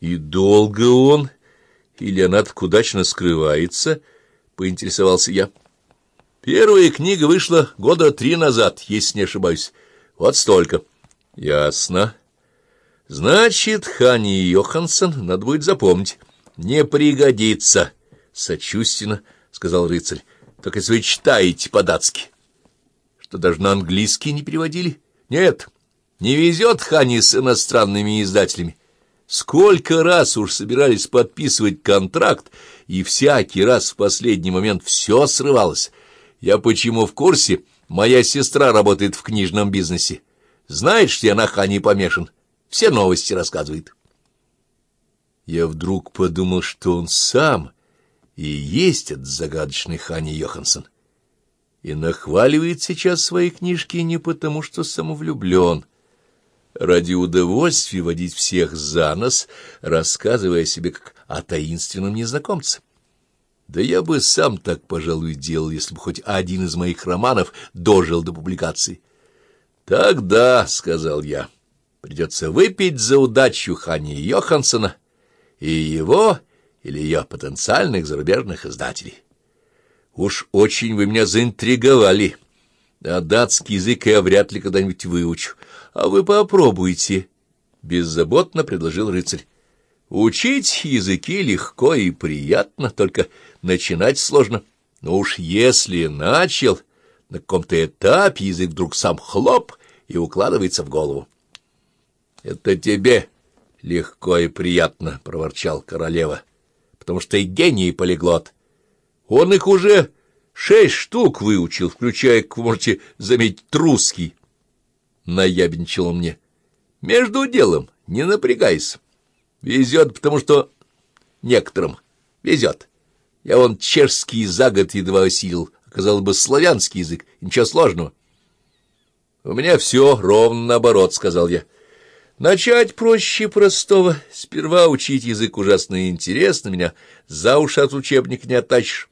И долго он, или она так удачно скрывается, поинтересовался я. Первая книга вышла года три назад, если не ошибаюсь. Вот столько. Ясно. Значит, Хани Йоханссон надо будет запомнить. Не пригодится, сочувственно сказал рыцарь. Только если вы читаете по-датски. Что даже на английский не переводили? Нет, не везет Хани с иностранными издателями. Сколько раз уж собирались подписывать контракт, и всякий раз в последний момент все срывалось. Я почему в курсе? Моя сестра работает в книжном бизнесе. Знаешь, что я на Хане помешан? Все новости рассказывает. Я вдруг подумал, что он сам и есть этот загадочный Хани Йоханссон. И нахваливает сейчас свои книжки не потому, что самовлюблен, ради удовольствия водить всех за нос, рассказывая о себе как о таинственном незнакомце. Да я бы сам так, пожалуй, делал, если бы хоть один из моих романов дожил до публикации. «Тогда», — сказал я, — «придется выпить за удачу Хани Йоханссона и его или ее потенциальных зарубежных издателей. Уж очень вы меня заинтриговали, а датский язык я вряд ли когда-нибудь выучу. А вы попробуйте», — беззаботно предложил рыцарь. Учить языки легко и приятно, только начинать сложно. Но уж если начал, на каком-то этапе язык вдруг сам хлоп и укладывается в голову. — Это тебе легко и приятно, — проворчал королева, — потому что и гений полиглот. Он их уже шесть штук выучил, включая, как вы можете заметить, русский. Наябенчил он мне. — Между делом, не напрягайся. Везет, потому что некоторым везет. Я вон чешский за год едва осилил, оказалось бы славянский язык, ничего сложного. У меня все ровно наоборот, — сказал я. Начать проще простого. Сперва учить язык ужасно интересно, меня за уши от учебника не оттащишь.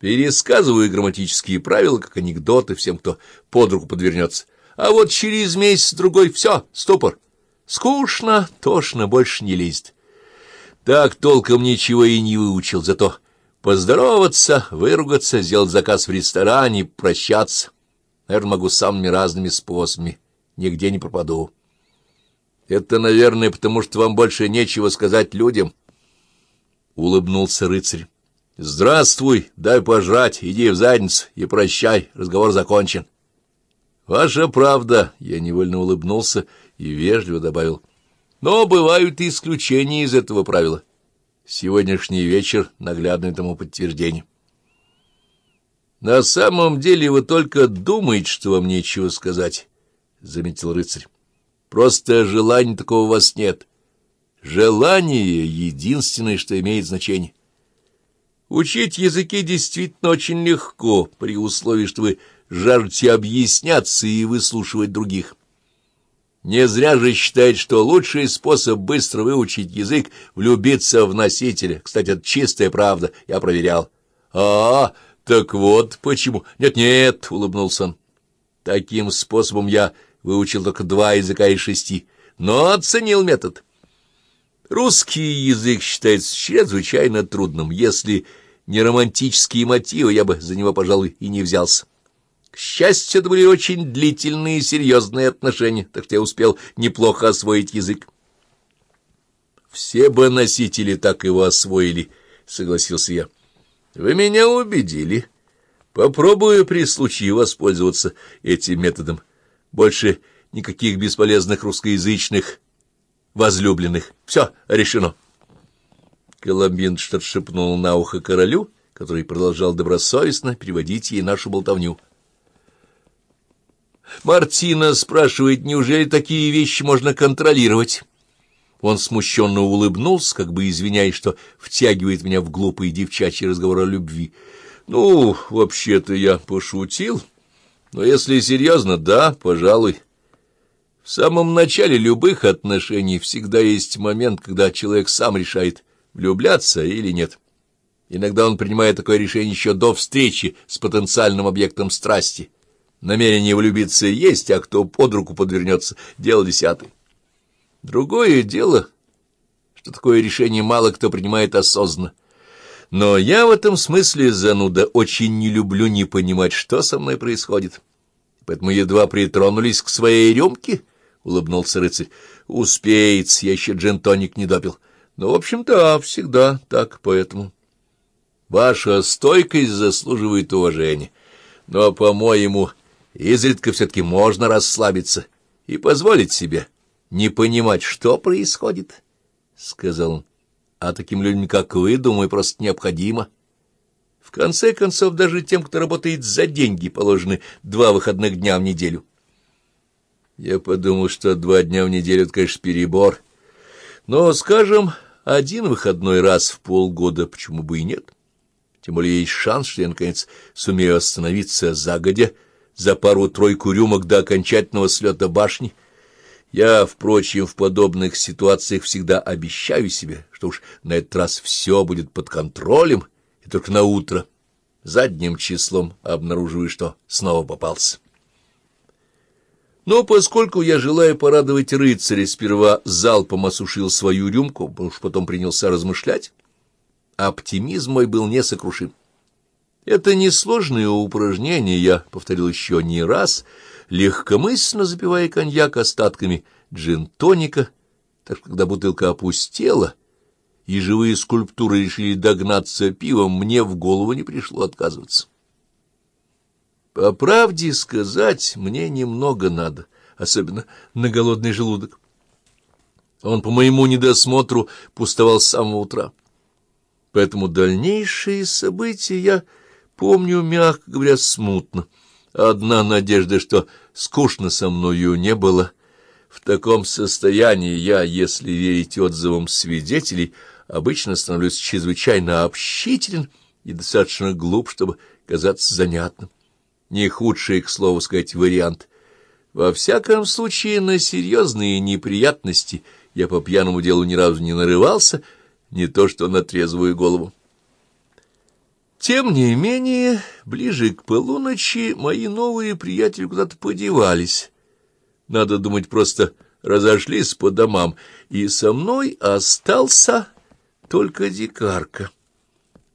Пересказываю грамматические правила, как анекдоты всем, кто под руку подвернется. А вот через месяц-другой все, ступор. Скучно, тошно, больше не лезет. Так толком ничего и не выучил, зато поздороваться, выругаться, сделать заказ в ресторане, прощаться. Наверное, могу самыми разными способами, нигде не пропаду. Это, наверное, потому что вам больше нечего сказать людям. Улыбнулся рыцарь. Здравствуй, дай пожрать, иди в задницу и прощай, разговор закончен. Ваша правда, я невольно улыбнулся и вежливо добавил. Но бывают и исключения из этого правила. Сегодняшний вечер — наглядное тому подтверждение. На самом деле вы только думаете, что вам нечего сказать, — заметил рыцарь. Просто желания такого у вас нет. Желание — единственное, что имеет значение. Учить языки действительно очень легко, при условии, что вы жаждете объясняться и выслушивать других. Не зря же считает, что лучший способ быстро выучить язык — влюбиться в носителя. Кстати, это чистая правда, я проверял. А, так вот почему. Нет-нет, — улыбнулся он. Таким способом я выучил только два языка из шести, но оценил метод. Русский язык считается чрезвычайно трудным. Если не романтические мотивы, я бы за него, пожалуй, и не взялся. К счастью, это были очень длительные и серьезные отношения, так что я успел неплохо освоить язык. «Все бы носители так его освоили», — согласился я. «Вы меня убедили. Попробую при случае воспользоваться этим методом. Больше никаких бесполезных русскоязычных возлюбленных. Все решено». Коломбин что-то шепнул на ухо королю, который продолжал добросовестно переводить ей нашу болтовню. Мартина спрашивает, неужели такие вещи можно контролировать? Он смущенно улыбнулся, как бы извиняясь, что втягивает меня в глупый девчачий разговор о любви. Ну, вообще-то я пошутил, но если серьезно, да, пожалуй. В самом начале любых отношений всегда есть момент, когда человек сам решает, влюбляться или нет. Иногда он принимает такое решение еще до встречи с потенциальным объектом страсти. Намерение влюбиться есть, а кто под руку подвернется — дело десятое. Другое дело, что такое решение мало кто принимает осознанно. Но я в этом смысле, зануда, очень не люблю не понимать, что со мной происходит. Поэтому едва притронулись к своей рюмке, — улыбнулся рыцарь. — Успеется, я еще джентоник не допил. Но, в общем-то, всегда так, поэтому... Ваша стойкость заслуживает уважения. Но, по-моему, изредка все-таки можно расслабиться и позволить себе не понимать, что происходит, — сказал он. А таким людям, как вы, думаю, просто необходимо. В конце концов, даже тем, кто работает за деньги, положены два выходных дня в неделю. Я подумал, что два дня в неделю — это, конечно, перебор. Но, скажем, один выходной раз в полгода, почему бы и нет? Тем более есть шанс, что я, наконец, сумею остановиться загодя за пару-тройку рюмок до окончательного слета башни — я, впрочем, в подобных ситуациях всегда обещаю себе, что уж на этот раз все будет под контролем, и только на утро задним числом обнаруживаю, что снова попался. Но поскольку я, желаю порадовать рыцаря, сперва залпом осушил свою рюмку, уж потом принялся размышлять, оптимизм мой был несокрушим. Это несложное упражнение, я повторил еще не раз — легкомысленно запивая коньяк остатками джин-тоника, так что когда бутылка опустела, и живые скульптуры решили догнаться пивом, мне в голову не пришло отказываться. По правде сказать, мне немного надо, особенно на голодный желудок. Он по моему недосмотру пустовал с самого утра. Поэтому дальнейшие события я помню, мягко говоря, смутно. Одна надежда, что скучно со мною не было. В таком состоянии я, если верить отзывам свидетелей, обычно становлюсь чрезвычайно общителен и достаточно глуп, чтобы казаться занятным. Не худший, к слову сказать, вариант. Во всяком случае, на серьезные неприятности я по пьяному делу ни разу не нарывался, не то что на трезвую голову. Тем не менее, ближе к полуночи мои новые приятели куда-то подевались. Надо думать, просто разошлись по домам, и со мной остался только дикарка.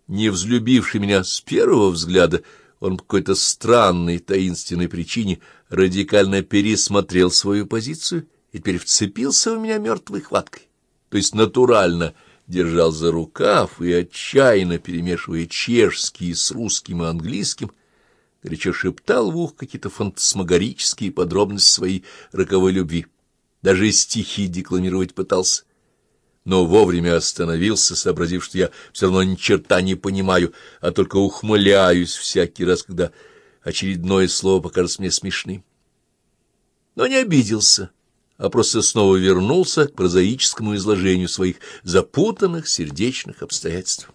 Не взлюбивший меня с первого взгляда, он по какой-то странной таинственной причине радикально пересмотрел свою позицию и теперь вцепился в меня мертвой хваткой, то есть натурально — держал за рукав и, отчаянно перемешивая чешский с русским и английским, горячо шептал в ух какие-то фантасмагорические подробности своей роковой любви. Даже стихи декламировать пытался. Но вовремя остановился, сообразив, что я все равно ни черта не понимаю, а только ухмыляюсь всякий раз, когда очередное слово покажется мне смешным. Но не обиделся а просто снова вернулся к прозаическому изложению своих запутанных сердечных обстоятельств.